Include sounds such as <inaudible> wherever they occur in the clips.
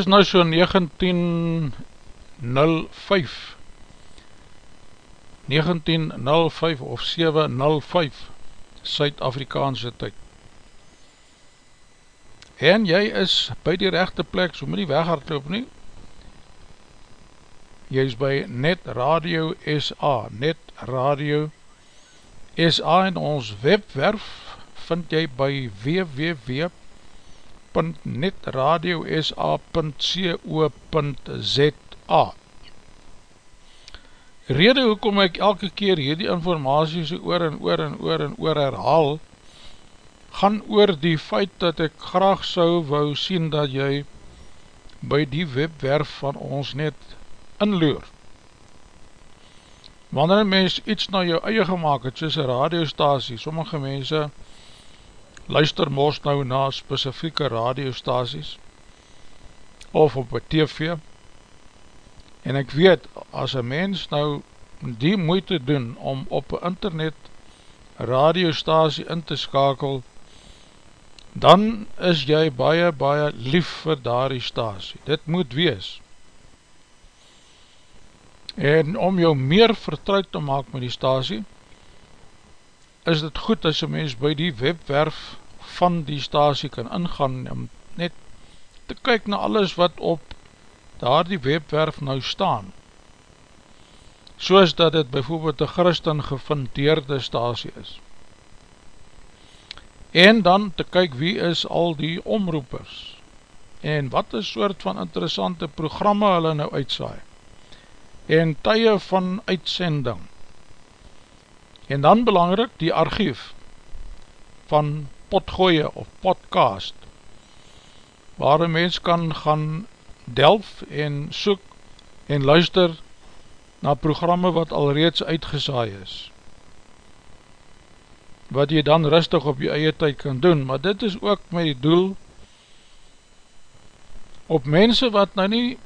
Is nou so 1905 1905 of 705 Suid-Afrikaanse tyd. En jy is by die rechte plek, so moet nie weghardloop nie. Jy is by Net Radio SA Net Radio SA en ons webwerf vind jy by www.net www.netradiosa.co.za Rede hoekom ek elke keer hierdie informatie so oor en oor en oor en oor herhaal, gaan oor die feit dat ek graag sou wou sien dat jy by die webwerf van ons net inloer. Wanneer een mens iets na jou eie gemaakt het, soos een radiostasie, sommige mense luister mos nou na specifieke radiostasies of op een tv en ek weet as een mens nou die moeite doen om op een internet radiostasie in te skakel dan is jy baie baie lief vir daar die stasie. Dit moet wees. En om jou meer vertrouwd te maak met die stasie is dit goed as een mens by die webwerf van die stasie kan ingaan om net te kyk na alles wat op daar die webwerf nou staan? Soos dat het bijvoorbeeld een christen gefundeerde stasie is. En dan te kyk wie is al die omroepers en wat is soort van interessante programme hulle nou uitsaai. En tye van uitsending en dan belangrijk die archief van potgooie of podcast waar een mens kan gaan delf en soek en luister na programme wat alreeds uitgesaai is wat jy dan rustig op jy eie tyd kan doen, maar dit is ook die doel op mense wat nou nie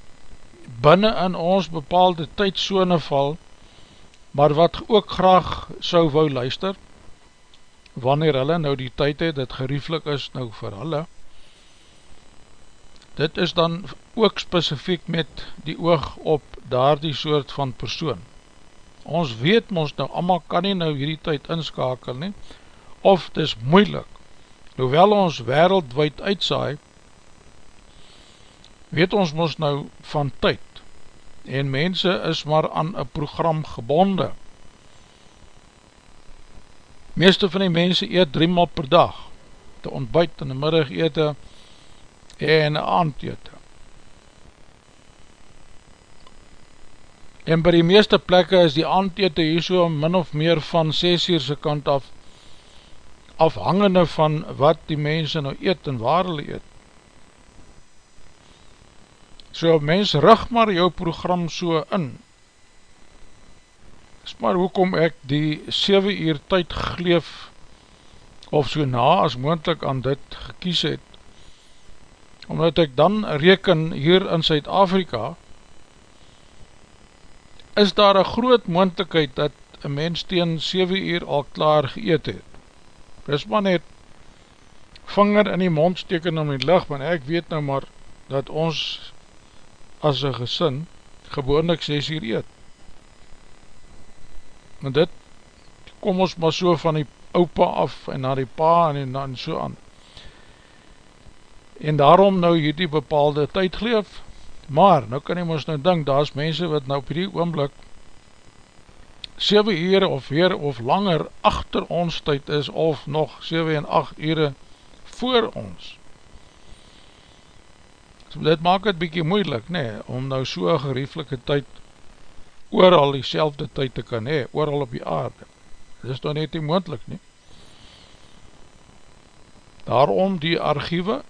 binnen in ons bepaalde tydsone val, maar wat ook graag sou wou luister, wanneer hulle nou die tyd het, dit gerieflik is nou vir hulle, dit is dan ook specifiek met die oog op daar die soort van persoon. Ons weet ons nou, allemaal kan nie nou hierdie tyd inskakel nie, of het is moeilik, hoewel ons wereldwijd uitsaai, weet ons ons nou van tyd, en mense is maar aan een program gebonde, meeste van die mense eet drie maal per dag, te ontbuit in die middag eete en aand eete. En by die meeste plekke is die aand eete hier so min of meer van 6 uurse kant af, afhangende van wat die mense nou eet en waar hulle eet. So mens rug maar jou program so in, is maar hoekom ek die 7 uur tyd gleef of so na as moendlik aan dit gekies het. Omdat ek dan reken hier in Suid-Afrika is daar een groot moendlikheid dat een mens teen 7 uur al klaar geëet het. Is maar net vinger in die mond steken om die licht, maar ek weet nou maar dat ons as een gesin gewoonlik 6 uur eet en dit kom ons maar so van die opa af en na die pa en, en, en so aan. En daarom nou hierdie bepaalde tyd gleef maar nou kan jy ons nou dink daar is mense wat nou op die oomblik 7 uur of weer of langer achter ons tyd is of nog 7 en 8 uur voor ons dit maak het bykie moeilik nee, om nou so gerieflike tyd ooral die selfde tyd te kan hee, ooral op die aarde. Dit is dan net nie moendlik nie. Daarom die archiewe,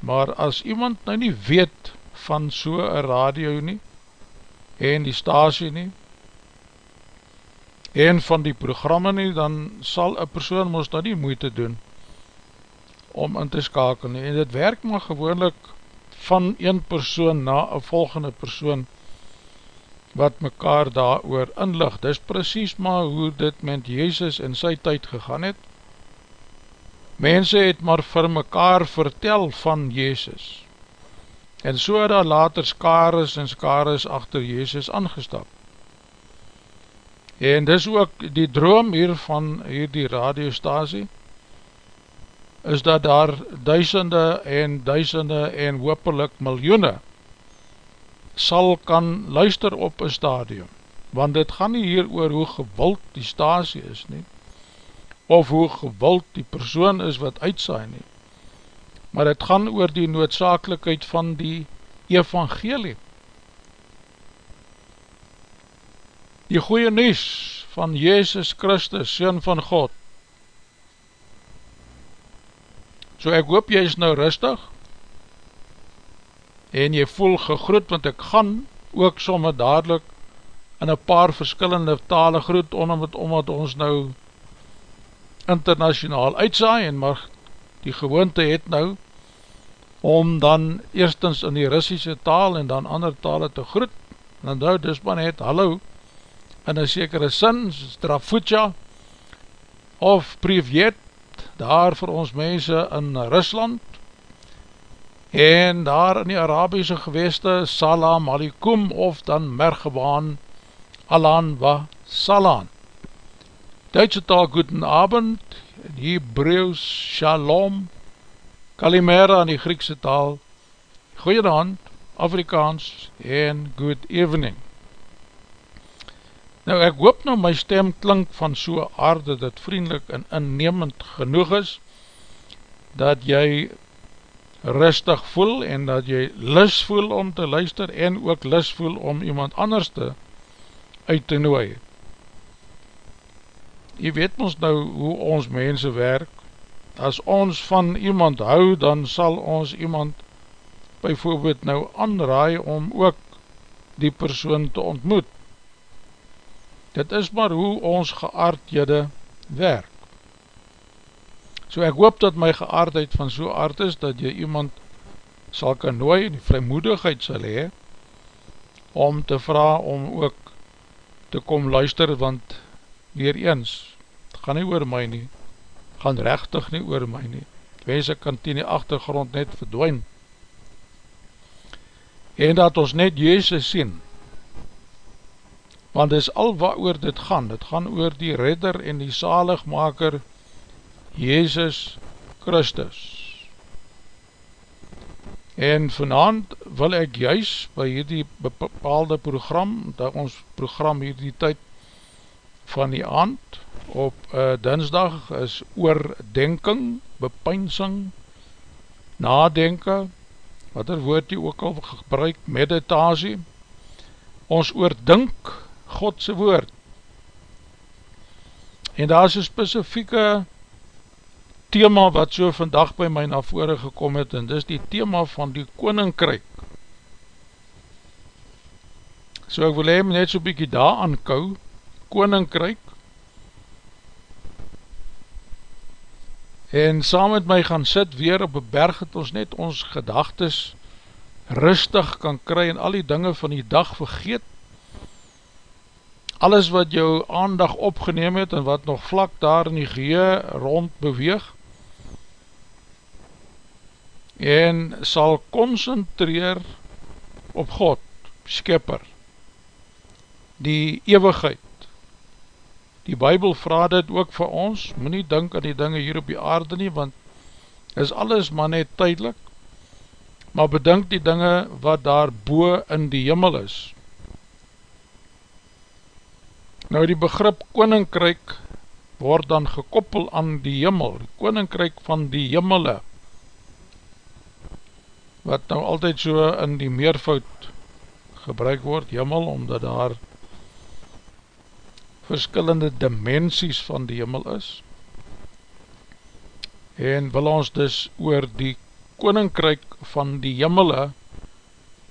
maar as iemand nou nie weet van so'n radio nie, en die stasie nie, en van die programme nie, dan sal een persoon ons dan nie moeite doen om in te skakel nie. En dit werk maar gewoonlik van een persoon na een volgende persoon wat mekaar daar oor inlig. Dis precies maar hoe dit met Jezus in sy tyd gegaan het. Mense het maar vir mekaar vertel van Jezus. En so het daar later skares en skares achter Jezus aangestap. En dis ook die droom hier van hier die radiostasie, is dat daar duisende en duisende en hoopelik miljoene sal kan luister op een stadium. Want dit gaan nie hier oor hoe gewild die stasie is nie, of hoe gewild die persoon is wat uitsaai nie, maar het gaan oor die noodzakelijkheid van die evangelie. Die goeie nies van Jezus Christus, Seen van God. So ek hoop jy is nou rustig, en jy voel gegroet, want ek gaan ook somme dadelijk in een paar verskillende tale groet, omdat, omdat ons nou internationaal uitsaai, en mag die gewoonte het nou, om dan eerstens in die Russische taal en dan ander tale te groet, en dan nou dis maar net hallo, in een sekere sin, Strafutja, of Privet, daar vir ons mense in Rusland, en daar in die Arabiese geweste, Salam Alikum, of dan Mergebaan, Alan wa Salam. Duitse taal, Guten Abend, Hebrews, Shalom, Kalimera in die Griekse taal, Goeienavond, Afrikaans en Good Evening. Nou ek hoop nou my stem klink van so aarde dat vriendelik en innemend genoeg is, dat jy rustig voel en dat jy lis voel om te luister en ook lis voel om iemand anders te uit te nooi. Jy weet ons nou hoe ons mense werk, as ons van iemand hou, dan sal ons iemand byvoorbeeld nou aanraai om ook die persoon te ontmoet. Dit is maar hoe ons geaardhede werk. So ek hoop dat my geaardheid van so aard is, dat jy iemand sal kan nooi, die vrymoedigheid sal hee, om te vraag om ook te kom luister, want weer eens, het gaan nie oor my nie, gaan rechtig nie oor my nie. Wees ek kan ten die achtergrond net verdwijn. En dat ons net Jezus sien, want dis al wat oor dit gaan, dit gaan oor die redder en die zaligmaker, Jezus Christus. En vanavond wil ek juist by hierdie bepaalde program, dat ons program hierdie tyd van die aand, op uh, dinsdag is oordenking, bepeinsing, nadenken, wat er woord die ook al gebruik, meditasie, ons oordink Godse woord. En daar is een specifieke thema wat so vandag by my na vore gekom het, en dis die thema van die koninkryk. So ek wil hem net so bykie daar aankou, koninkryk, en saam met my gaan sit weer op een berg het ons net ons gedagtes rustig kan kry en al die dinge van die dag vergeet alles wat jou aandag opgeneem het en wat nog vlak daar in die gehee rond beweeg en sal concentreer op God, skepper die eeuwigheid Die Bijbel vraag dit ook vir ons, moet nie dink aan die dinge hier op die aarde nie, want is alles maar net tydelik, maar bedink die dinge wat daar boe in die jimmel is. Nou die begrip koninkryk word dan gekoppel aan die jimmel, die koninkryk van die jimmele, wat nou altyd so in die meervoud gebruik word, jimmel, omdat daar verskillende dimensies van die hemel is. En wil ons dus oor die koninkryk van die hemele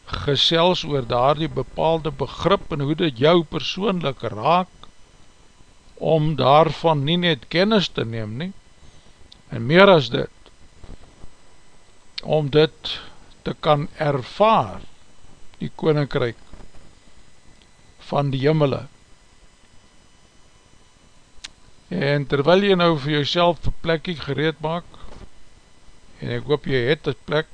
gesels oor daar die bepaalde begrip en hoe dit jou persoonlik raak om daarvan nie net kennis te neem nie en meer as dit om dit te kan ervaar die koninkryk van die hemele. En terwyl jy nou vir jouself plekkie gereed maak, en ek hoop jy het een plek,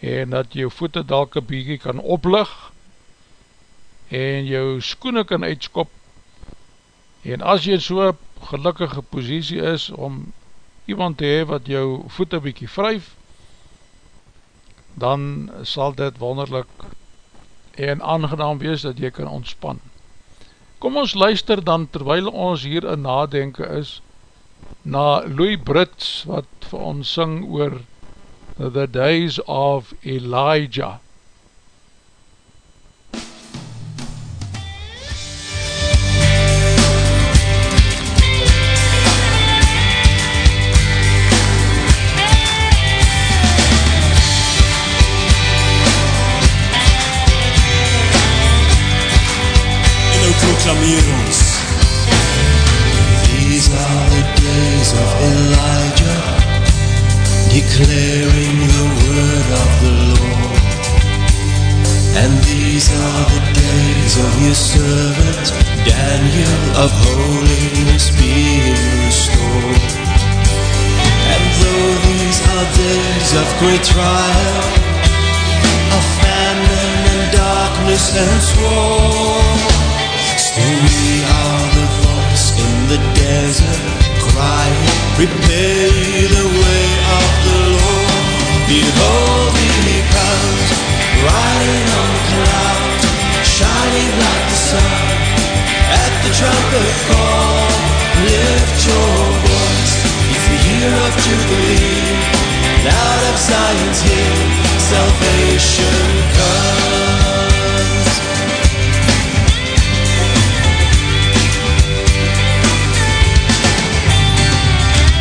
en dat jou voete dalke bykie kan oplig en jou skoene kan uitskop en as jy so gelukkige posiesie is om iemand te hee wat jou voete bykie vryf dan sal dit wonderlik en aangenaam wees dat jy kan ontspan. Kom ons luister dan terwijl ons hier in nadenken is na Louis Brits wat vir ons syng oor The Days of Elijah. Servant Daniel of holiness be restored And though these are days of great trial Of famine and darkness and sword we are the voice in the desert crying, prepare the way of the Lord. Behold, he comes, riding on a cloud, shining like the sun. At the trumpet call, lift your voice. It's the year of Jubilee. Out of Zion's hill, salvation comes.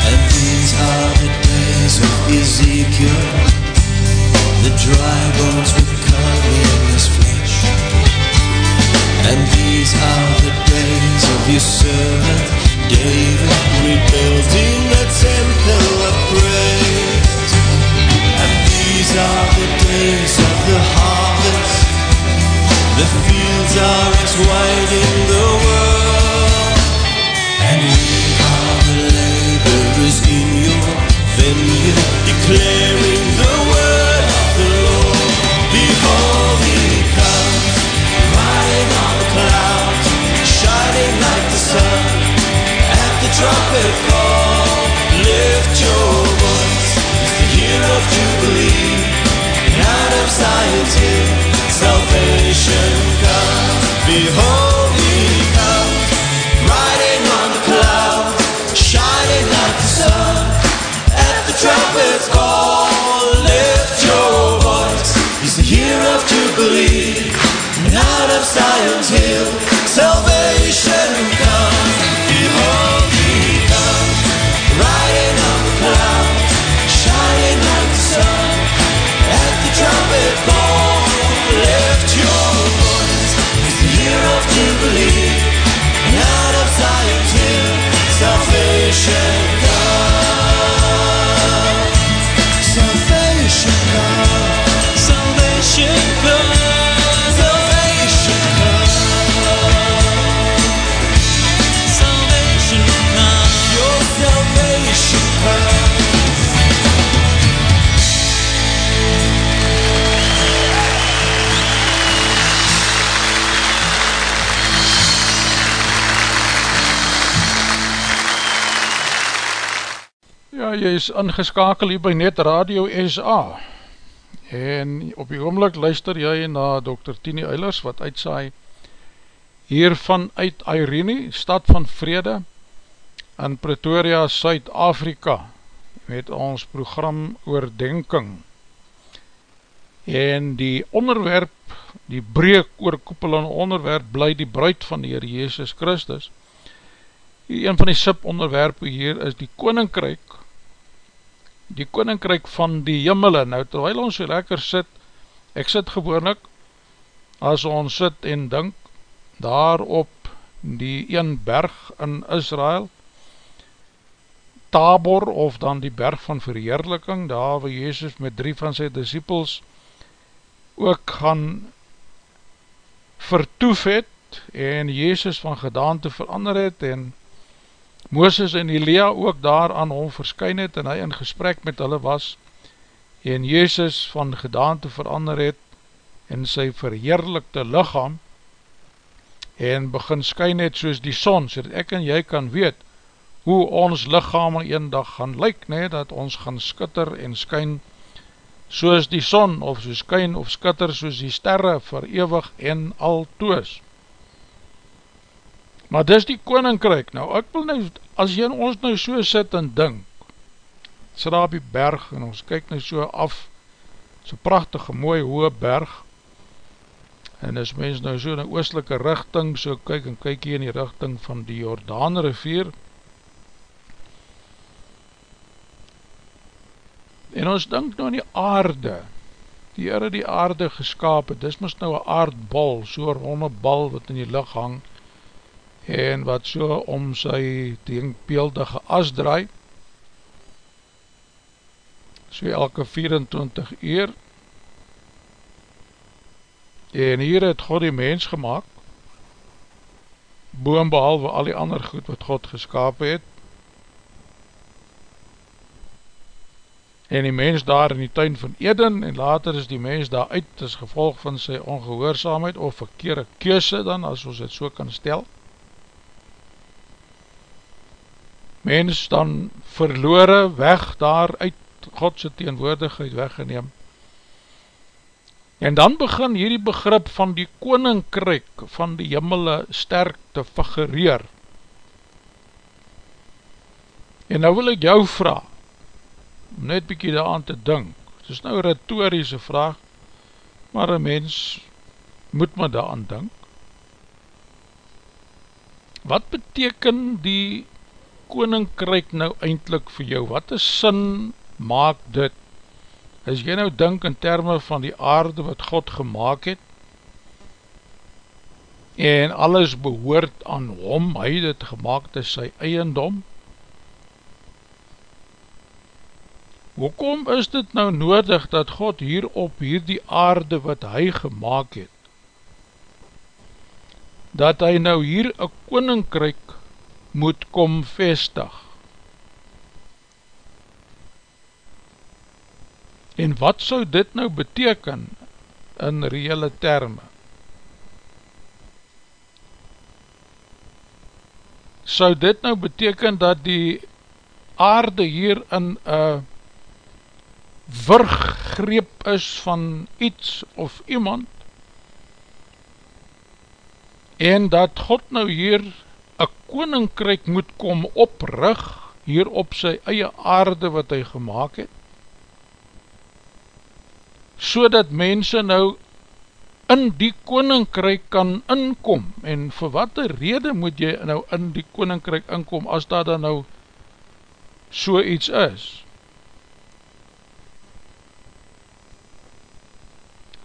And these are the days of Ezekiel The dry bones servant David rebuilding the temple of praise. And these are the days of the harvest. The fields are as wide to is ingeskakel hier by Net Radio SA en op die oomlik luister jy na Dr. Tini Eilers wat uitsaai hiervan uit Irene, stad van vrede in Pretoria, Suid-Afrika met ons program oordenking en die onderwerp, die breek oorkoepelende onderwerp bly die bruid van die Heer Jezus Christus een van die sub onderwerpe hier is die koninkryk die koninkryk van die jimmele, nou terwijl ons so lekker sit, ek sit gewoonlik, as ons sit en dink, daar op die een berg in Israel, Tabor, of dan die berg van verheerliking, daar waar Jezus met drie van sy disciples ook gaan vertoef het, en Jezus van gedaante verander het, en Mooses en Elia ook daar aan hom verskyn het en hy in gesprek met hulle was en Jezus van gedaante verander het in sy verheerlikte lichaam en begin skyn het soos die son, so dat ek en jy kan weet hoe ons lichaam een dag gaan lyk, nee, dat ons gaan skitter en skyn soos die son, of soos skyn of skitter soos die sterre verewig en altoos. Maar dis die koninkryk, nou ek wil nou, as jy ons nou so sit en dink, sit daar op die berg en ons kyk nou so af, so prachtige mooie hoge berg, en as mens nou so in die oostelike richting so kyk en kyk hier in die richting van die Jordaan rivier en ons denk nou in die aarde die Heere die aarde geskap het, dis mis nou een aardbal so ronde bal wat in die licht hang en wat so om sy denkbeeldige as draai. So elke 24 uur. En hier het God die mens gemaakt, boem behalwe al die ander goed wat God geskap het, en die mens daar in die tuin van Eden, en later is die mens daar uit, as gevolg van sy ongehoorzaamheid, of verkeerde keuse dan, as ons het so kan stel, mens dan verloore weg daar uit Godse teenwoordigheid weggeneem, En dan begin hierdie begrip van die koninkryk van die jimmele sterk te figureer. En nou wil ek jou vraag, om net bykie daar aan te dink, het is nou een retorische vraag, maar een mens moet my daar aan dink. Wat beteken die koninkryk nou eindelijk vir jou? Wat is sin maak dit as jy nou dink in termen van die aarde wat God gemaakt het, en alles behoort aan hom, hy het gemaakt is sy eiendom, hoekom is dit nou nodig dat God hier op hier die aarde wat hy gemaakt het, dat hy nou hier een koninkryk moet kom vestig, En wat sou dit nou beteken in reële termen? Sou dit nou beteken dat die aarde hier in een virggreep is van iets of iemand en dat God nou hier een koninkryk moet kom oprig hier op sy eie aarde wat hy gemaakt het so dat mense nou in die koninkryk kan inkom, en vir wat rede moet jy nou in die koninkryk inkom, as daar dan nou so iets is.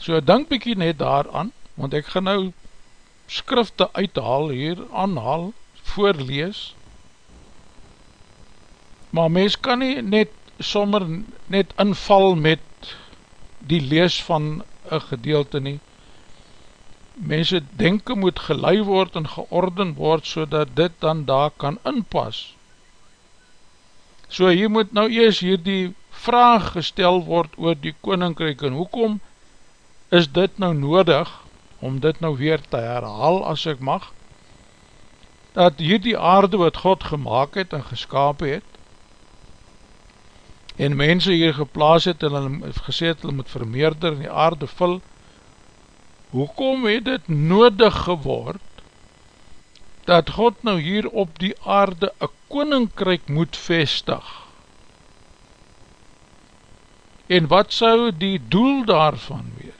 So denk bykie net daaraan, want ek gaan nou skrifte uithaal hier, aanhaal, voorlees, maar mens kan nie net sommer net inval met die lees van een gedeelte nie. Mense denken moet gelei word en georden word, so dat dit dan daar kan inpas. So hier moet nou eers hier die vraag gestel word oor die koninkryk en hoekom is dit nou nodig om dit nou weer te herhaal as ek mag, dat hier die aarde wat God gemaakt het en geskaap het, en mense hier geplaas het en hulle gesê het hulle moet vermeerder en die aarde vul hoekom het dit nodig geword dat God nou hier op die aarde een koninkryk moet vestig? En wat sou die doel daarvan wees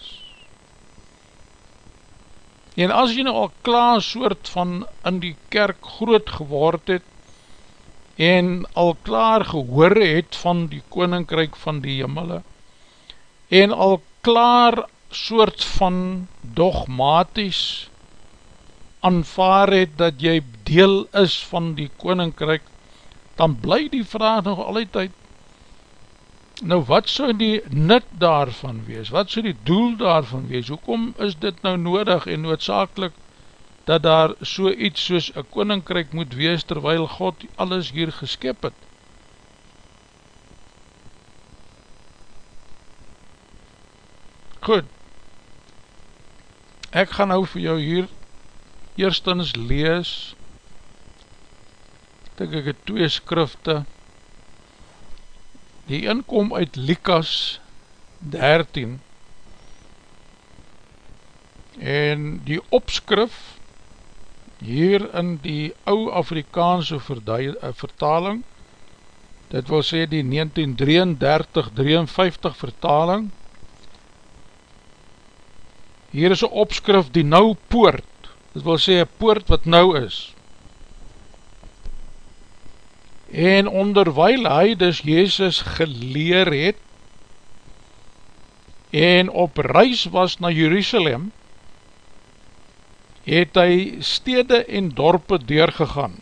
en as jy nou al klaar soort van in die kerk groot geword het en al klaar gehoor het van die koninkryk van die jimmele en al klaar soort van dogmatisch aanvaar het dat jy deel is van die koninkryk dan bly die vraag nog altyd nou wat sou die nut daarvan wees, wat sou die doel daarvan wees, hoekom is dit nou nodig en noodzakelik dat daar so iets soos een koninkryk moet wees terwyl God alles hier geskip het. Goed, ek gaan nou vir jou hier eerstens lees, denk ek het twee skrifte, die een kom uit Likas 13, en die opskrif, hier in die ou Afrikaanse eh, vertaling, dit wil sê die 1933-53 vertaling, hier is een opskrif die nou poort, dit wil sê een poort wat nou is, en onderwijl hy dus Jezus geleer het, en op reis was na Jerusalem, het hy stede en dorpe deurgegaan.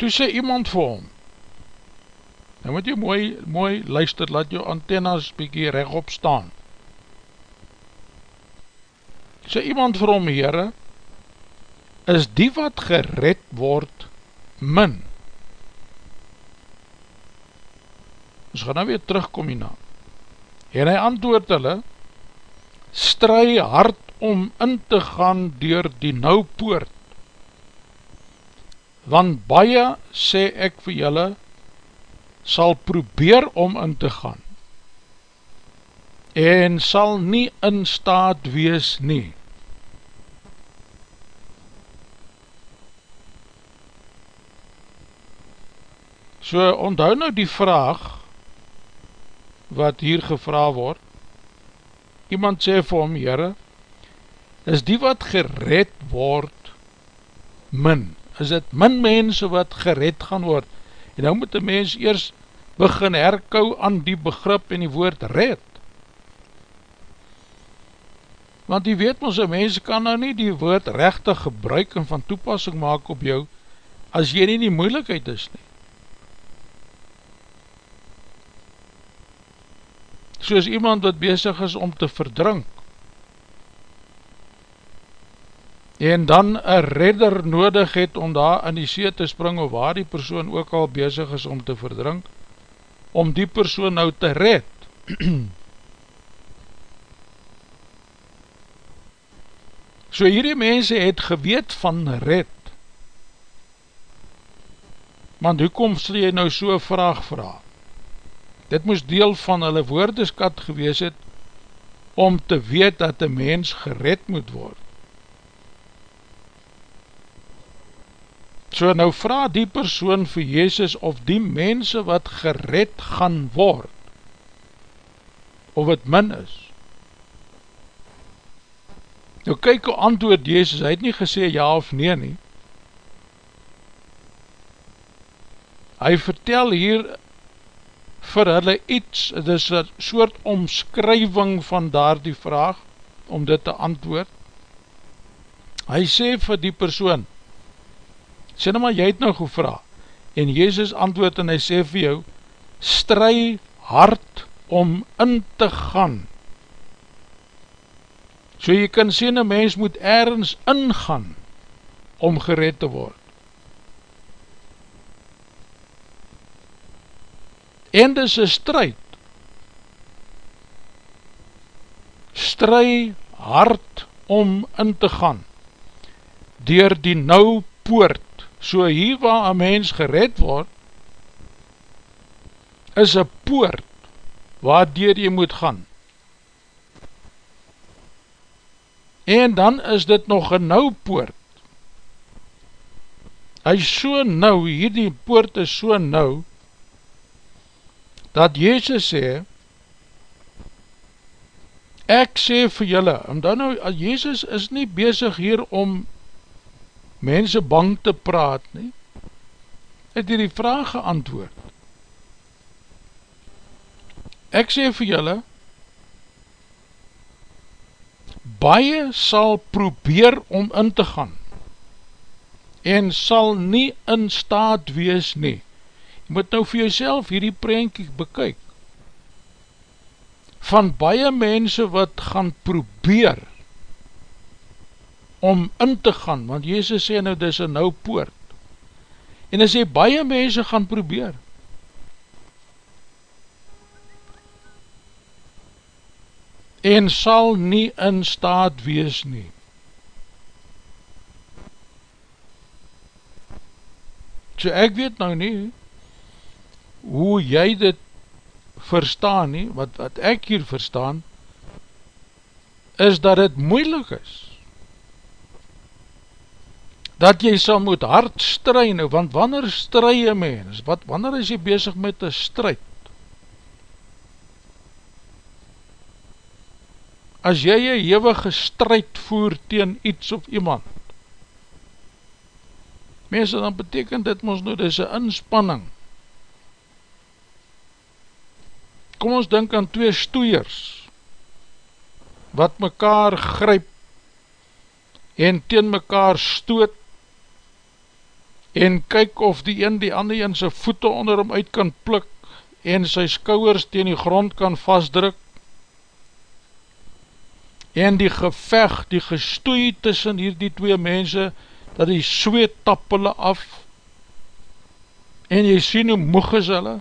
Toe sê iemand vir hom, nou moet jy mooi, mooi luister, laat jou antennas bykie rechtop staan. Sê iemand vir hom, heren, is die wat gered word min. Ons gaan nou weer terugkom hierna. En hy antwoord hulle, stry hard om in te gaan door die nou poort. Want baie, sê ek vir julle, sal probeer om in te gaan en sal nie in staat wees nie. So onthou nou die vraag wat hier gevra word, iemand sê vir hom, Heere, is die wat gered word min? Is het min mense wat gered gaan word? En nou moet die mens eers begin herkou aan die begrip en die woord red. Want die weet ons, een mens kan nou nie die woord rechtig gebruik en van toepassing maak op jou, as jy nie die moeilikheid is nie. Soos iemand wat bezig is om te verdrink, en dan een redder nodig het om daar in die see te spring, of waar die persoon ook al bezig is om te verdrink, om die persoon nou te red. <clears throat> so hierdie mense het geweet van red, want hoekom sal jy nou so vraag vraag? Dit moes deel van hulle woordeskat gewees het, om te weet dat die mens gered moet word. So nou vraag die persoon vir Jezus of die mense wat gered gaan word, of het min is. Nou kyk hoe antwoord Jezus, hy het nie gesê ja of nee nie. Hy vertel hier vir hulle iets, het is een soort omskrywing van daar die vraag, om dit te antwoord. Hy sê vir die persoon, sê nou maar, jy het nou gevra, en Jezus antwoord en hy sê vir jou, stry hard om in te gaan. So jy kan sê, een mens moet ergens ingaan, om gered te word. En dis een strijd. Stry hard om in te gaan. Dier die nou poort. So hier waar een mens gered word is een poort waar dier jy moet gaan. En dan is dit nog een nou poort. Hy is so nou, hierdie poort is so nou dat Jezus sê, ek sê vir julle, en dan nou, Jezus is nie bezig hier om mense bang te praat nie, het hier die vraag geantwoord. Ek sê vir julle, baie sal probeer om in te gaan, en sal nie in staat wees nie, moet nou vir jouself hierdie prentjie bekyk. Van baie mense wat gaan probeer om in te gaan, want Jezus sê nou, dis een nou poort. En hy sê, baie mense gaan probeer. en sal nie in staat wees nie. So ek weet nou nie hoe jy dit verstaan nie, wat, wat ek hier verstaan, is dat het moeilik is. Dat jy sal moet hard strui nou, want wanneer strui jy mens, wat, wanneer is jy bezig met een strijd? As jy een hevige strijd voer teen iets of iemand, mense, dan beteken dit ons nou, dit is een inspanning. Kom ons denk aan twee stoeiers, wat mekaar gryp, en teen mekaar stoot, en kyk of die een die ander in sy voete onder hom uit kan pluk, en sy skouwers teen die grond kan vastdruk, en die geveg, die gestoei tussen hier die twee mense, dat die zweet tap hulle af en jy sien hoe moeg is hulle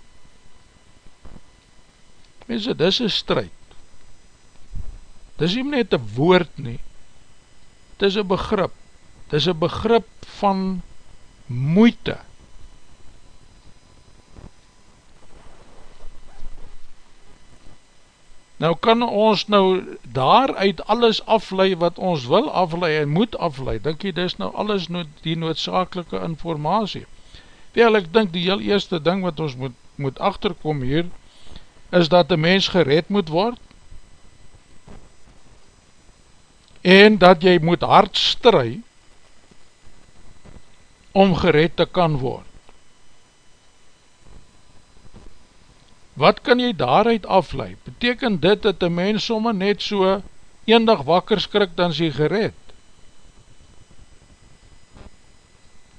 mense, dis een strijd. Dis nie net een woord nie. Dis een begrip. Dis een begrip van moeite. Nou kan ons nou daaruit alles aflei wat ons wil aflei en moet aflei, dink jy dis nou alles no die noodzakelike informatie. Wel, ek dink die heel eerste ding wat ons moet, moet achterkom hier, is dat die mens gered moet word, en dat jy moet hard strui, om gered te kan word. Wat kan jy daaruit afleid? Beteken dit dat die mens somme net so een dag wakker skrik dan sy gered?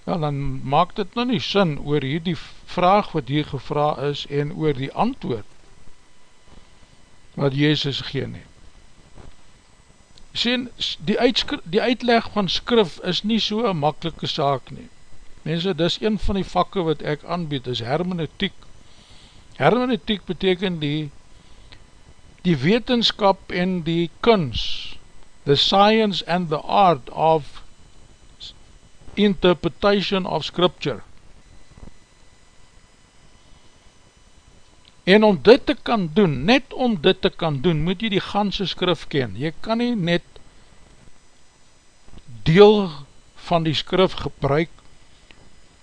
Ja, dan maak dit nou nie sin oor hierdie vraag wat hier gevra is en oor die antwoord wat Jezus geen het. Sien, die, die uitleg van skrif is nie so een makkelike saak nie. Mense, dis een van die vakke wat ek aanbied, is hermeneutiek Hermeneutiek beteken die die wetenskap en die kuns, the science and the art of interpretation of scripture. En om dit te kan doen, net om dit te kan doen, moet jy die ganse skrif ken. Jy kan nie net deel van die skrif gebruik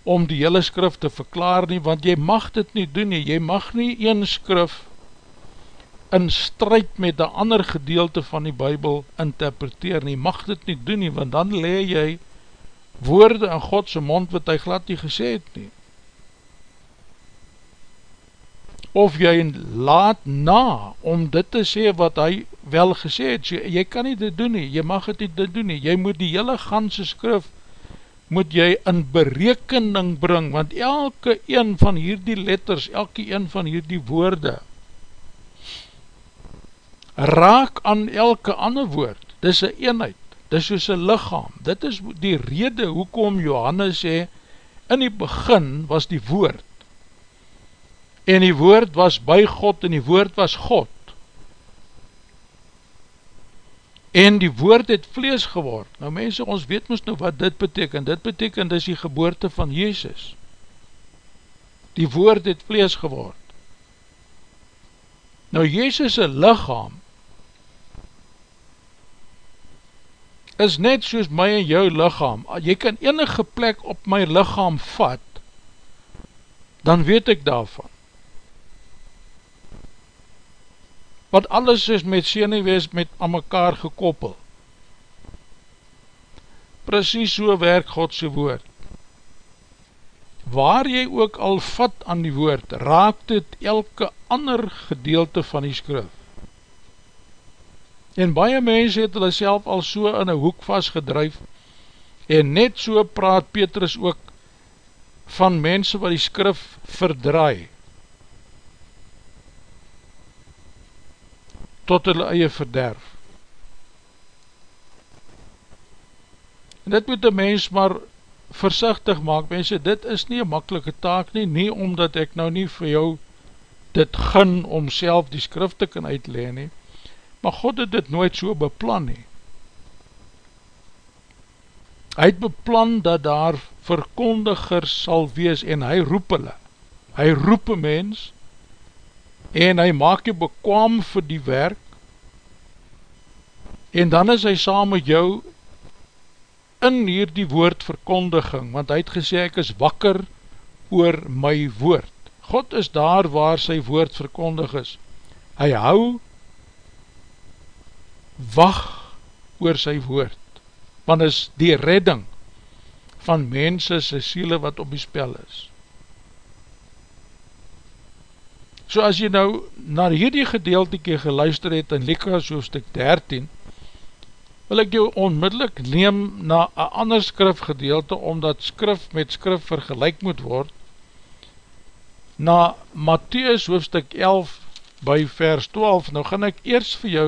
om die hele skrif te verklaar nie, want jy mag dit nie doen nie, jy mag nie een skrif in strijd met die ander gedeelte van die bybel interpreteer nie, mag dit nie doen nie, want dan le jy woorde in Godse mond wat hy glad nie gesê het nie. Of jy laat na om dit te sê wat hy wel gesê het, jy, jy kan nie dit doen nie, jy mag dit nie dit doen nie, jy moet die hele ganse skrif moet jy in berekening bring, want elke een van hierdie letters, elke een van hierdie woorde, raak aan elke ander woord, dit is een eenheid, dit is soos een lichaam, dit is die rede hoekom Johannes sê, in die begin was die woord, en die woord was by God, en die woord was God, en die woord het vlees geword. Nou mense, ons weet moest nou wat dit beteken. Dit beteken dis die geboorte van Jezus. Die woord het vlees geword. Nou Jezus' lichaam is net soos my en jou lichaam. Jy kan enige plek op my lichaam vat, dan weet ek daarvan. Want alles is met senewees met aan mekaar gekoppel. Precies so werk Godse woord. Waar jy ook al vat aan die woord, raak dit elke ander gedeelte van die skrif. En baie mense het hulle self al so in een hoek vastgedruif, en net so praat Petrus ook van mense wat die skrif verdraai, tot hulle eie verderf. En dit moet die mens maar versichtig maak, mense, dit is nie een makkelike taak nie, nie omdat ek nou nie vir jou dit gin om self die skrif te kan uitleen nie, Maar God het dit nooit so beplan nie. Hy het beplan dat daar verkondigers sal wees en hy roep hulle. Hy roep een mens en hy maak jy bekwaam vir die werk en dan is hy saam met jou in hier die woord verkondiging, want hy het gesê ek is wakker oor my woord. God is daar waar sy woord verkondig is. Hy hou wacht oor sy woord, want is die redding van mense sy siele wat op die spel is. So as jy nou na hierdie gedeeltekie geluister het in Likas hoofdstuk 13, wil ek jou onmiddellik neem na een ander skrifgedeelte, omdat skrif met skrif vergelijk moet word, na Matthäus hoofdstuk 11 by vers 12, nou gaan ek eers vir jou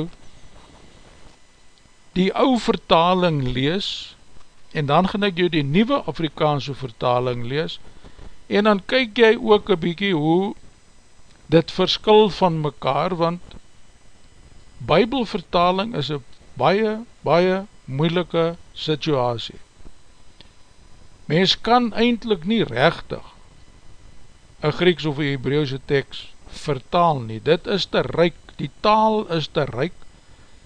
die ou vertaling lees, en dan gaan ek jou die nieuwe Afrikaanse vertaling lees, en dan kyk jy ook een bykie hoe dit verskil van mekaar, want bybelvertaling is een baie, baie moeilike situasie. Mens kan eindelijk nie rechtig een Grieks of een Hebreeuwse tekst vertaal nie. Dit is te ryk, die taal is te ryk,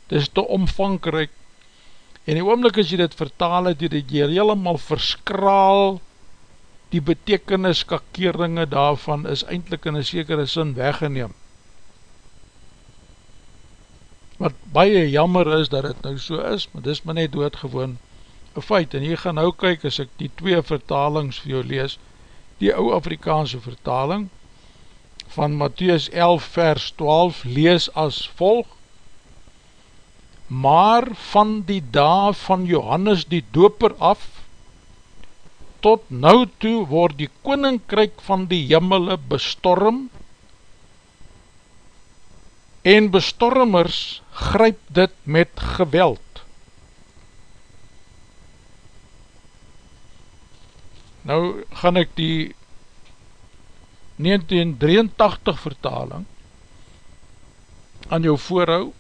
dit is te omvangryk, en die oomlik as jy dit vertaal het, jy dit jy helemaal verskraal, die betekenis kakeringe daarvan is eindelijk in een sekere sin weggeneem. Wat baie jammer is dat het nou so is, maar dis maar net doodgewoon een feit, en hier gaan nou kyk as ek die twee vertalings vir jou lees, die ou Afrikaanse vertaling van Matthäus 11 vers 12 lees as volg, maar van die dag van Johannes die doper af, tot nou toe word die koninkryk van die jimmele bestorm, en bestormers gryp dit met geweld. Nou gaan ek die 1983 vertaling aan jou voorhou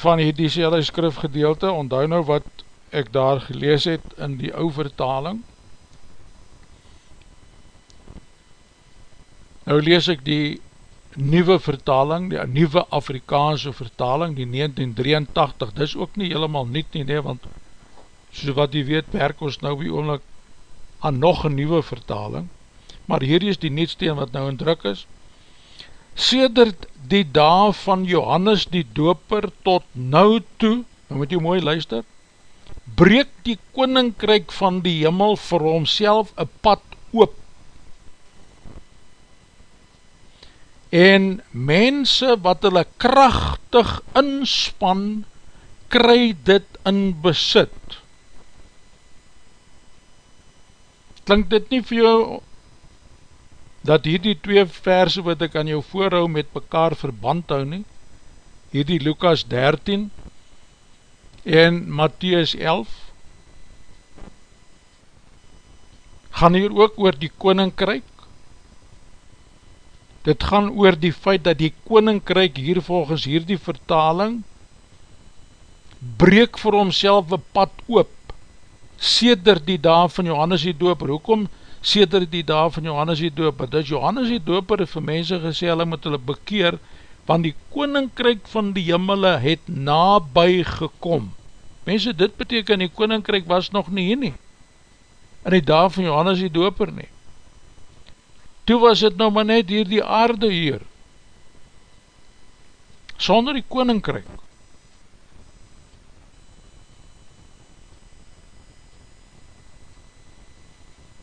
van die dieselfde skrifgedeelte, onthou nou wat ek daar gelees het in die ou vertaling. Nou lees ek die nieuwe vertaling, die nieuwe Afrikaanse vertaling, die 1983, dis ook nie helemaal niet nie, nee, want so wat jy weet, werk ons nou wie oomlik aan nog een nieuwe vertaling, maar hier is die nietsteen wat nou in druk is, Sedert die dag van Johannes die doper tot nou toe, nou moet jy mooi luister, breek die koninkryk van die himmel vir homself een pad oop, en mense wat hulle krachtig inspan, kry dit in besit. Klink dit nie vir jou, dat hierdie twee verse wat ek aan jou voorhou met mekaar verband hou nie, hierdie Lukas 13 en Matthies 11, gaan hier ook oor die koninkryk, dit gaan oor die feit dat die koninkryk hier volgens hier die vertaling breek vir homself een pad oop. Seder die dag van Johannes die doper. Hoekom seder die dag van Johannes die doper? Dat Johannes die doper vir mense gesê hulle moet hulle bekeer want die koninkryk van die jimmele het nabij gekom. Mense dit beteken die koninkryk was nog nie hier nie. In die dag van Johannes die doper nie. Toe was het nou maar net hier die aarde hier, sonder die koninkryk.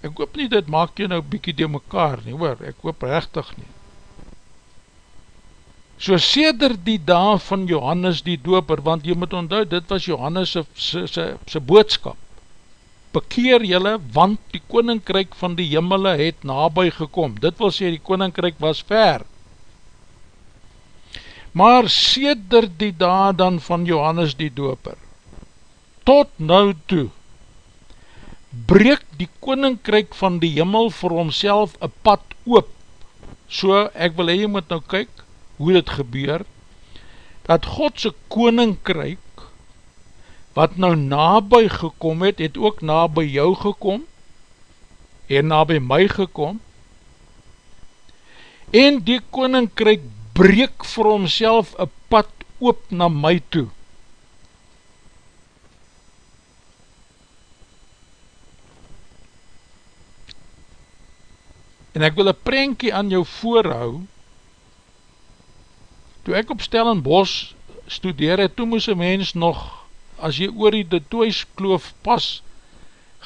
Ek hoop nie, dit maak jy nou bykie die mekaar nie, hoor, ek hoop rechtig nie. So seder die dag van Johannes die doper, want jy moet onthou, dit was Johannes sy boodskap bekeer jylle, want die koninkryk van die jimmele het nabij gekom. Dit wil sê, die koninkryk was ver. Maar seder die dan van Johannes die doper, tot nou toe, breek die koninkryk van die jimmel vir homself een pad oop. So, ek wil hy moet nou kyk, hoe dit gebeur, dat Godse koninkryk, wat nou nabij gekom het, het ook nabij jou gekom, en nabij my gekom, en die koninkryk breek vir homself een pad oop na my toe. En ek wil een prentje aan jou voorhou, toe ek op Stellenbos studeer het, toe moes een mens nog, as jy oor die de Toyskloof pas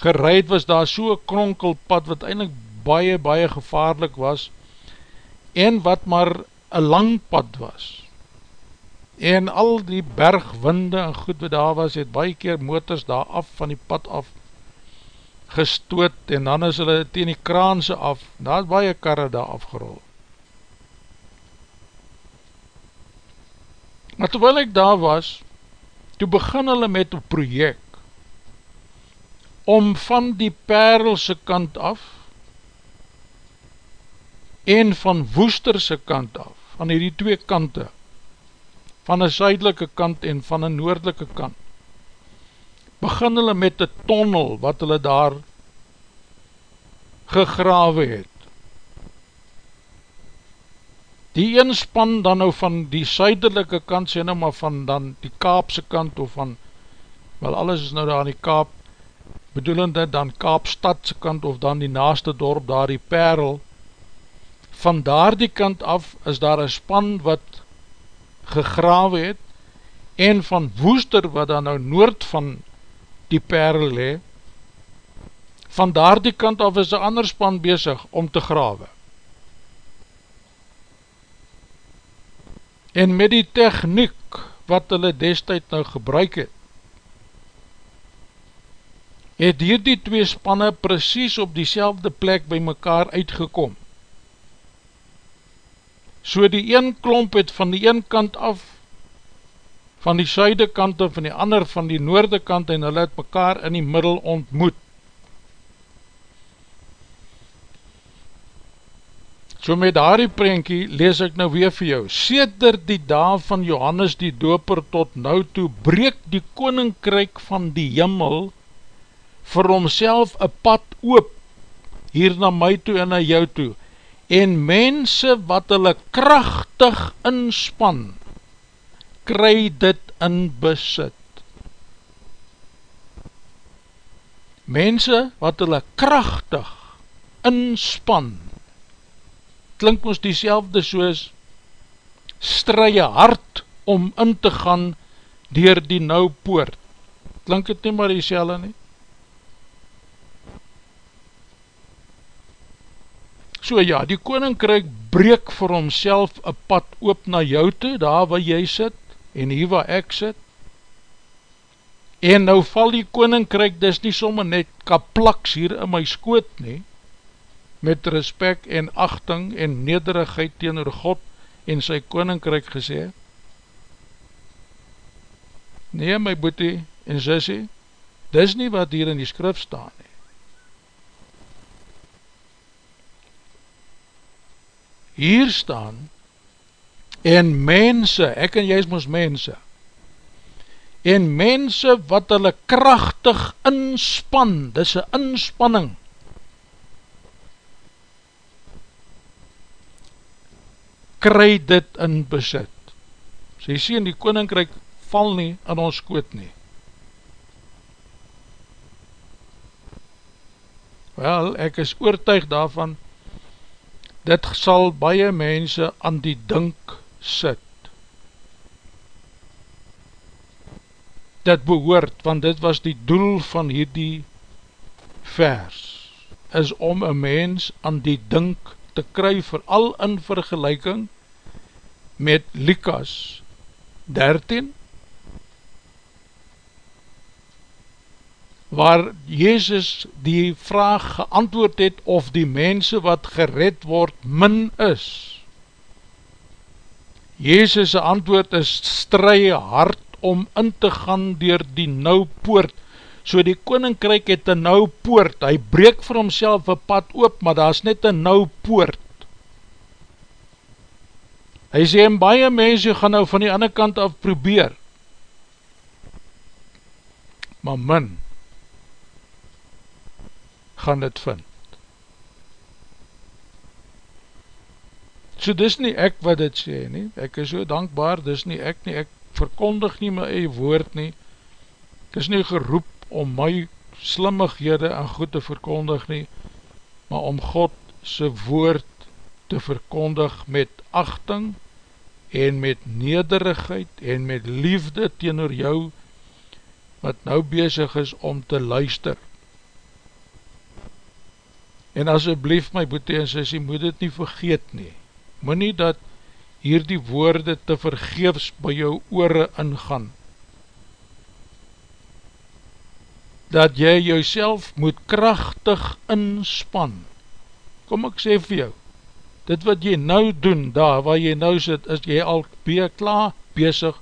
gereid was, daar so'n kronkelpad, wat eindelijk baie, baie gevaarlik was, en wat maar een lang pad was. En al die bergwinde en goed wat daar was, het baie keer motors daar af van die pad af gestoot en dan is hulle teen die kraanse af, daar het baie karre daar afgerol. Maar terwijl ek daar was, toe begin hulle met een project om van die perelse kant af en van woesterse kant af, van die twee kante, van een zuidelike kant en van een noordelike kant, begin hulle met die tonnel wat hulle daar gegrawe het. Die een span dan nou van die suiderlijke kant, sê nou maar van dan die Kaapse kant of van, wel alles is nou daar aan die Kaap, bedoelende dan Kaapstadse kant of dan die naaste dorp daar die Perl, van daar die kant af is daar een span wat gegrawe het, en van Woester wat dan nou noord van die perl he, van daar die kant af is een ander span bezig om te grawe. En met die techniek wat hulle destijd nou gebruik het, het hier die twee spanne precies op die plek by mekaar uitgekom. So die een klomp het van die een kant af van die suide kant of van die ander van die noorde kant en hulle het mekaar in die middel ontmoet. So met daar die prentjie lees ek nou weer vir jou. Seder die dag van Johannes die doper tot nou toe breek die koninkryk van die jimmel vir homself een pad oop hier na my toe en na jou toe en mense wat hulle krachtig inspann kry dit in besit. Mense wat hulle krachtig inspan, klink ons die selfde soos strye hard om in te gaan dier die nou poort. Klink het nie maar die selwe nie? So ja, die koninkryk breek vir homself een pad oop na jou toe, daar waar jy sit, en hier waar ek sit, en nou val die koninkryk dis nie sommer net kaplaks hier in my skoot nie, met respect en achting en nederigheid teenoor God en sy koninkryk gesê, nee my boete en sissie, dis nie wat hier in die skrif staan nie. Hier staan, en mense, ek en jy is ons mense, en mense wat hulle krachtig inspan, dis een inspanning, kry dit in besit. So jy sien, die koninkryk val nie in ons koot nie. Wel, ek is oortuig daarvan, dit sal baie mense aan die dink sit. Dit behoort, want dit was die doel van hierdie vers, is om een mens aan die dink te kry, vooral in vergelijking met Likas 13, waar Jezus die vraag geantwoord het of die mense wat gered word min is. Jezus' antwoord is stry hard om in te gaan dier die nou poort. So die koninkryk het een nou poort, hy breek vir homself een pad oop, maar daar is net een nou poort. Hy sê, en baie mense gaan nou van die ander kant af probeer, maar min gaan dit vind. So dis nie ek wat dit sê nie, ek is so dankbaar, dis nie ek nie, ek verkondig nie my eie woord nie, ek is nie geroep om my slimmighede en goed te verkondig nie, maar om God sy woord te verkondig met achting en met nederigheid en met liefde teenoor jou wat nou bezig is om te luister. En asjeblief my boete en sissie, moet dit nie vergeet nie. Moet nie dat hier die woorde te vergeefs by jou oore ingaan. Dat jy jouself moet krachtig inspan kom ek sê vir jou, dit wat jy nou doen daar waar jy nou sit, is jy al bee klaar bezig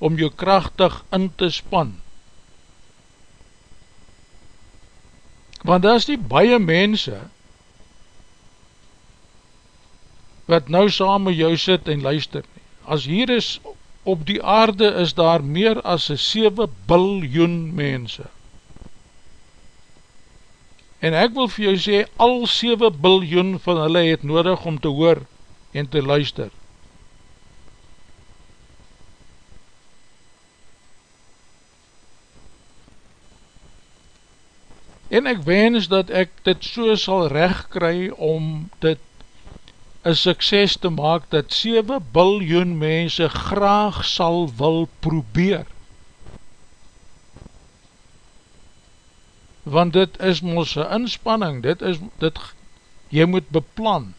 om jou krachtig in te span. Want daar is die baie mense wat nou saam met jou sit en luister nie. As hier is op die aarde is daar meer as 7 biljoen mense en ek wil vir jou sê, al 7 biljoen van hulle het nodig om te hoor en te luister. En ek wens dat ek dit so sal recht kry om dit een sukses te maak, dat 7 biljoen mense graag sal wil probeer. Want dit is ons inspanning, dit is, dit, jy moet beplan.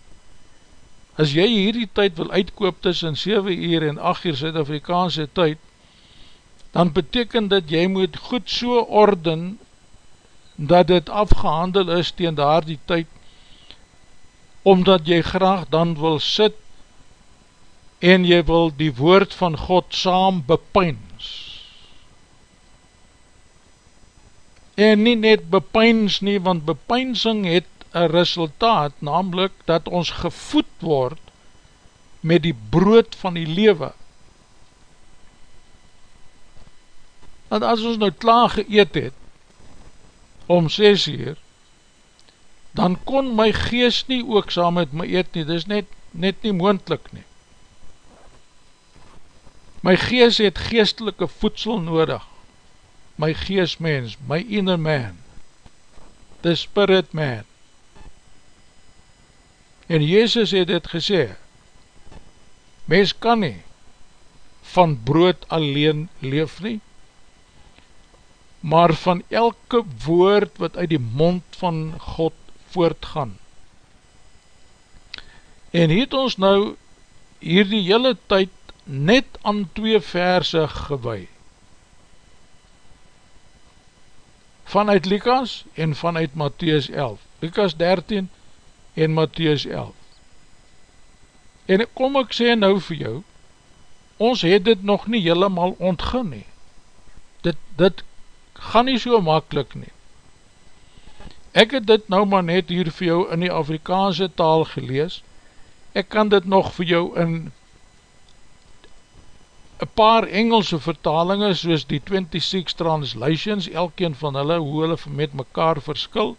As jy hierdie tyd wil uitkoop tussen 7 uur en 8 uur Zuid-Afrikaanse tyd, dan beteken dit jy moet goed so orden, dat dit afgehandel is tegen daar die tyd, omdat jy graag dan wil sit, en jy wil die woord van God saam bepyns. En nie net bepyns nie, want bepynsing het een resultaat, namelijk dat ons gevoed word met die brood van die lewe. Want as ons nou klaar geëet het, om 6 uur, dan kon my geest nie ook saam met my eet nie, dit is net, net nie moendlik nie. My geest het geestelike voedsel nodig my geest mens, my inner man, the spirit man. En Jezus het het gesê, mens kan nie van brood alleen leef nie, maar van elke woord wat uit die mond van God voortgaan. En het ons nou hier die hele tyd net aan twee verse gewaai. Vanuit Likas en vanuit Matthäus 11. Likas 13 en Matthäus 11. En kom ek sê nou vir jou, ons het dit nog nie helemaal ontgin nie. Dit, dit gaan nie so makkelijk nie. Ek het dit nou maar net hier vir jou in die Afrikaanse taal gelees. Ek kan dit nog vir jou in een paar Engelse vertalinge soos die 26 translations, elkeen van hulle, hoe hulle met mekaar verskil.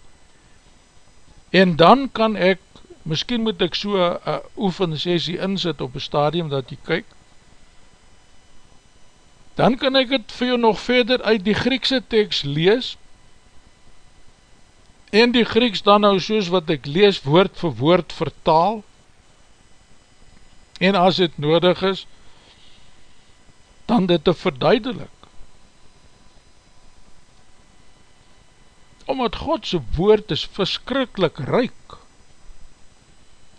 En dan kan ek, miskien moet ek so een oefen sessie inzet op een stadium dat jy kyk, dan kan ek het vir jou nog verder uit die Griekse tekst lees, en die Grieks dan nou soos wat ek lees, woord vir woord vertaal, en as het nodig is, dan dit te verduidelik. Omdat Godse woord is verskrikkelijk ryk,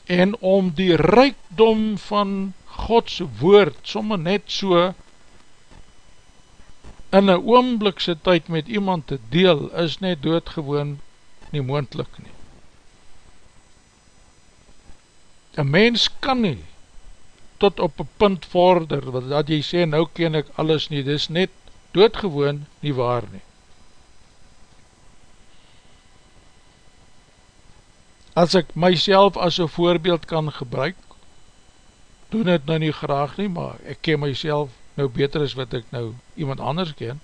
en om die rykdom van Godse woord, somme net so, in een oomblikse tyd met iemand te deel, is net doodgewoon nie moendlik nie. Een mens kan nie tot op een punt vorder, wat dat jy sê, nou ken ek alles nie, dit is net doodgewoon nie waar nie. As ek myself as een voorbeeld kan gebruik, doen het nou nie graag nie, maar ek ken myself nou beter as wat ek nou iemand anders ken,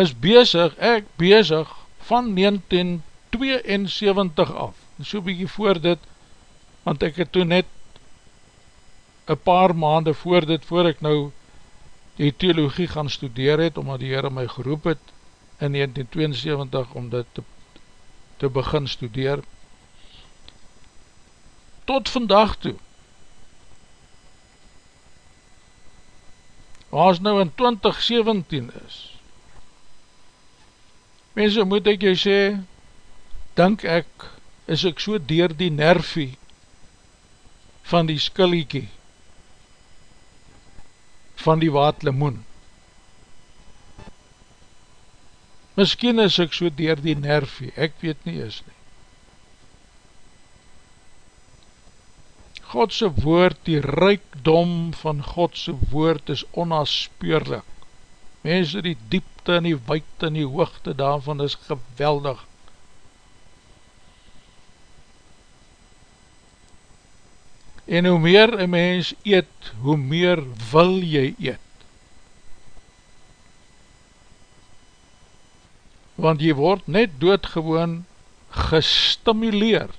is bezig, ek bezig van 1972 af, so bykie voor dit, want ek het toen net een paar maande voor dit, voor ek nou die theologie gaan studeer het, omdat die Heere my geroep het in 1972 om dit te, te begin studeer, tot vandag toe, waar nou in 2017 is, mense moet ek jy sê, denk ek, is ek so dier die nervie van die skilliekie, van die waadlemoen. Miskien is ek so dier die nervie, ek weet nie is nie. Godse woord, die rijkdom van Godse woord is onaspeurlik. Mense, die diepte en die weite en die hoogte daarvan is geweldig. En hoe meer een mens eet, hoe meer wil jy eet. Want jy word net doodgewoon gestimuleer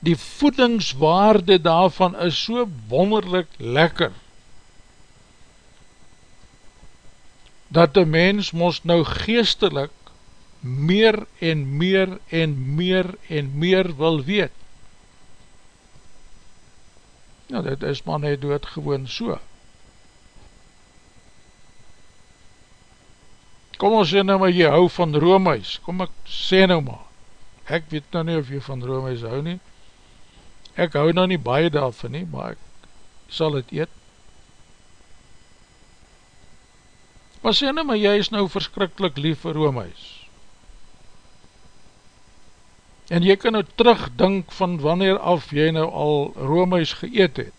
die voedingswaarde daarvan is so wonderlik lekker, dat die mens ons nou geestelik meer en meer en meer en meer wil weet. Ja, dit is maar net doodgewoon so. Kom ons sê nou maar, jy hou van roomhuis, kom ek sê nou maar, ek weet nou nie of jy van roomhuis hou nie, Ek hou nou nie baie daarvan nie, maar ek sal het eet. Maar sê nou, maar jy is nou verskrikkelijk lief vir roomhuis. En jy kan nou terugdink van wanneer af jy nou al roomhuis geëet het.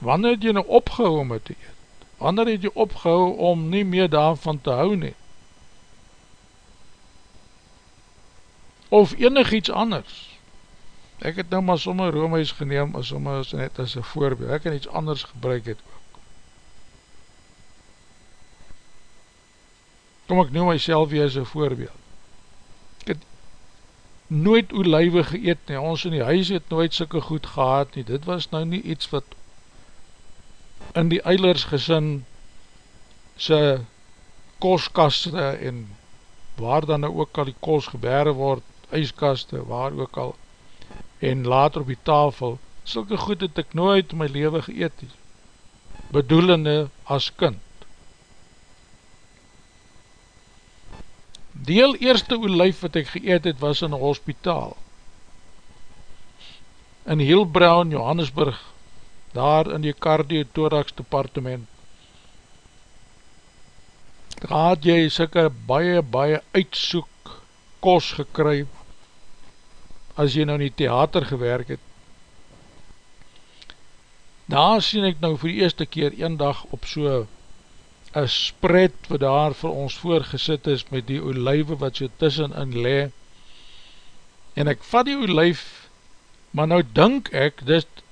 Wanneer het jy nou opgehou om het te eet? Wanneer het jy opgehou om nie meer daarvan te hou nie? Of enig iets anders? Ek het nou maar somme roomhuis geneem as somme as net as een voorbeeld. Ek kan iets anders gebruik het ook. Kom ek noem myself weer as een voorbeeld. Nooit oelijwe geëet nie. Ons in die huis het nooit sikke goed gehad nie. Dit was nou nie iets wat in die eilers gesin sy koskaste en waar dan nou ook al die kos gebere word, ijskaste, waar ook al en later op die tafel, sylke goed het ek nooit in my leven geëet, bedoelende as kind. Deel eerste olijf wat ek geëet het, was in een hospitaal, in Hilbrown, Johannesburg, daar in die cardiothorax departement, daar had jy syke baie, baie uitsoek kos gekryf, as jy nou in die theater gewerk het. Daar sien ek nou vir die eerste keer een dag op so een spread wat daar vir ons voorgesit is met die olijwe wat so tussen in le. En ek vat die olijf, maar nou dink ek, dit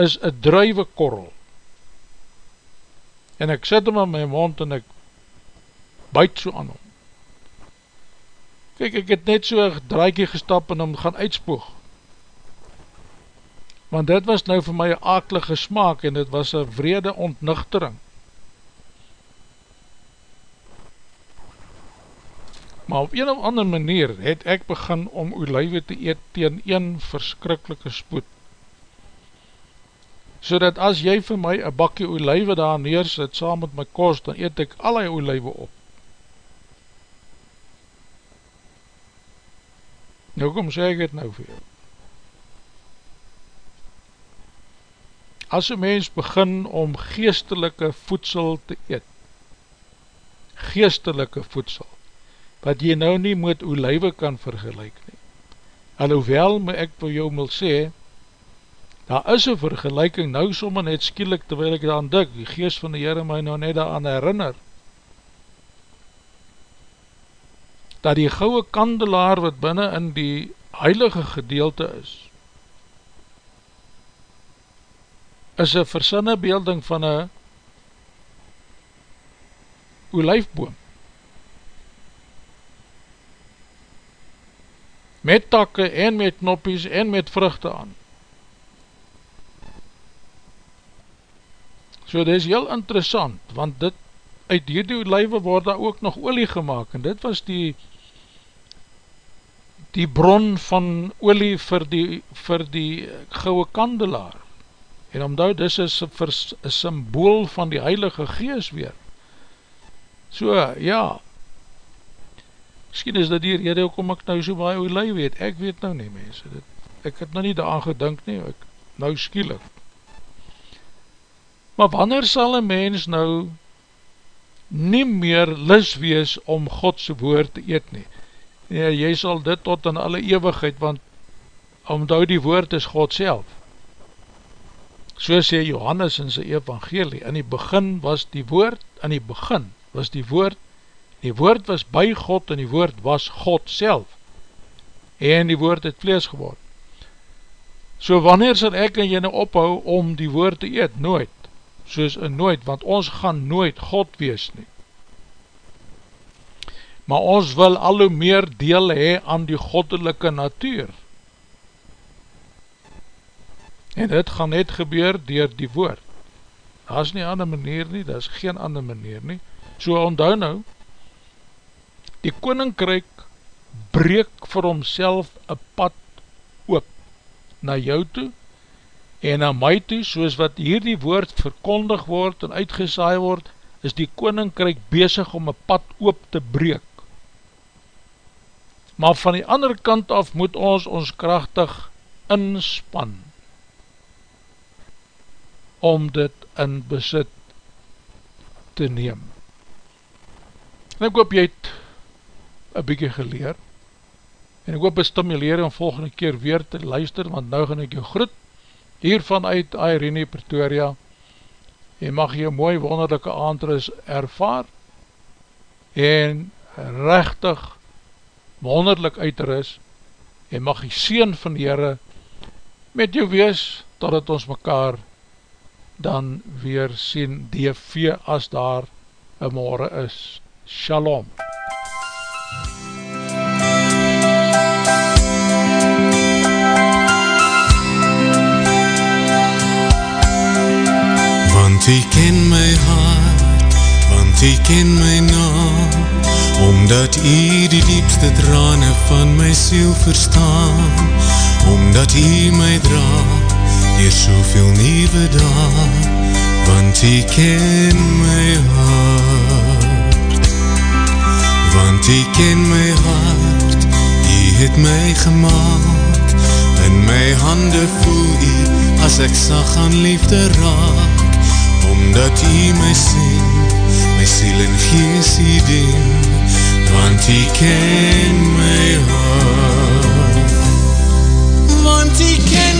is een druive korrel. En ek sit hem in my mond en ek buit so aan hom. Kijk, ek het net so een draaikie gestap en hom gaan uitspoeg. Want dit was nou vir my een akelige smaak en dit was een vrede ontnuchtering. Maar op een of ander manier het ek begin om olijwe te eet teen een verskrikkelike spoed. So dat as jy vir my een bakkie olijwe daar neersit saam met my kost, dan eet ek al die olijwe op. Nou kom sê ek het nou vir jou. As een mens begin om geestelike voedsel te eet, geestelike voedsel, wat jy nou nie met olijwe kan vergelijk nie, alhoewel my ek vir jou wil sê, daar is een vergelijking nou sommer net skielik terwijl ek daar dik, die geest van die Heere my nou net aan herinner, dat die gouwe kandelaar wat binnen in die heilige gedeelte is, is een versinne beelding van een olijfboom. Met takke en met knoppies en met vruchte aan. So dit is heel interessant, want dit, uit hierdie olijwe word daar ook nog olie gemaakt, en dit was die, die bron van olie vir die, vir die gouwe kandelaar. En omdat dit is een symbool van die heilige gees weer. So, ja, Misschien is dit hier rede ook om ek nou so baie olie weet, ek weet nou nie mense, dit, ek het nou nie daar gedink nie, ek, nou skielik. Maar wanneer sal een mens nou nie meer lis wees om Godse woord te eet nie? Nee, jy sal dit tot in alle eeuwigheid, want omdat die woord is God self. So sê Johannes in sy evangelie, in die begin was die woord, in die begin was die woord, die woord was by God en die woord was God self. En die woord het vlees geword. So wanneer sal ek en jy nou ophou om die woord te eet? Nooit. Soos in nooit, want ons gaan nooit God wees nie. Maar ons wil al hoe meer deel hee aan die goddelike natuur. En dit gaan net gebeur dier die woord. Daar is nie ander manier nie, daar is geen ander manier nie. So onthou nou, die koninkryk breek vir homself een pad oop na jou toe en na my toe, soos wat hier die woord verkondig word en uitgesaai word, is die koninkryk bezig om een pad oop te breek. Maar van die andere kant af moet ons ons krachtig inspann om dit in besit te neem. En ek hoop jy het een bykie geleer en ek hoop het stimuleer om volgende keer weer te luister, want nou gaan ek jou groet hiervan uit Irene Pretoria en mag jy mooi wonderlijke aandris ervaar en rechtig wonderlik uitris en mag jy sien van die Heere met jou wees totdat ons mekaar dan weer sien DV as daar een morgen is. Shalom. Want hy ken my hart, want hy ken my naam, omdat hy die diepste trane van my siel verstaan, omdat hy my draag, hier soveel nieuwe dag, want hy ken my hart. Want hy ken my hart, hy het my gemaakt, in my hande voel hy, as ek sag aan liefde raak, omdat hy my sien, my siel en gees hy dien, want hy ken my hart. Want hy ken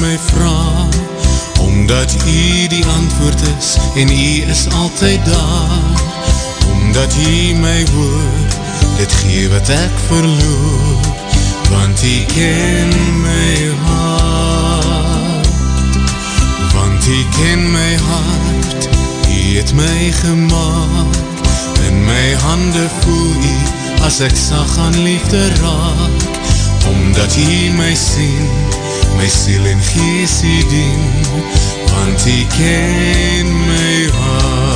my Omdat hy die antwoord is en hy is altyd daar. Omdat hy my woord, dit gee wat ek verloor Want hy ken my hart. Want hy ken my hart, hy het my gemaakt. In my hande voel hy, as ek sag aan liefde raak Omdat hy my sien, מסילן חיסידים, פנתי כן מהר.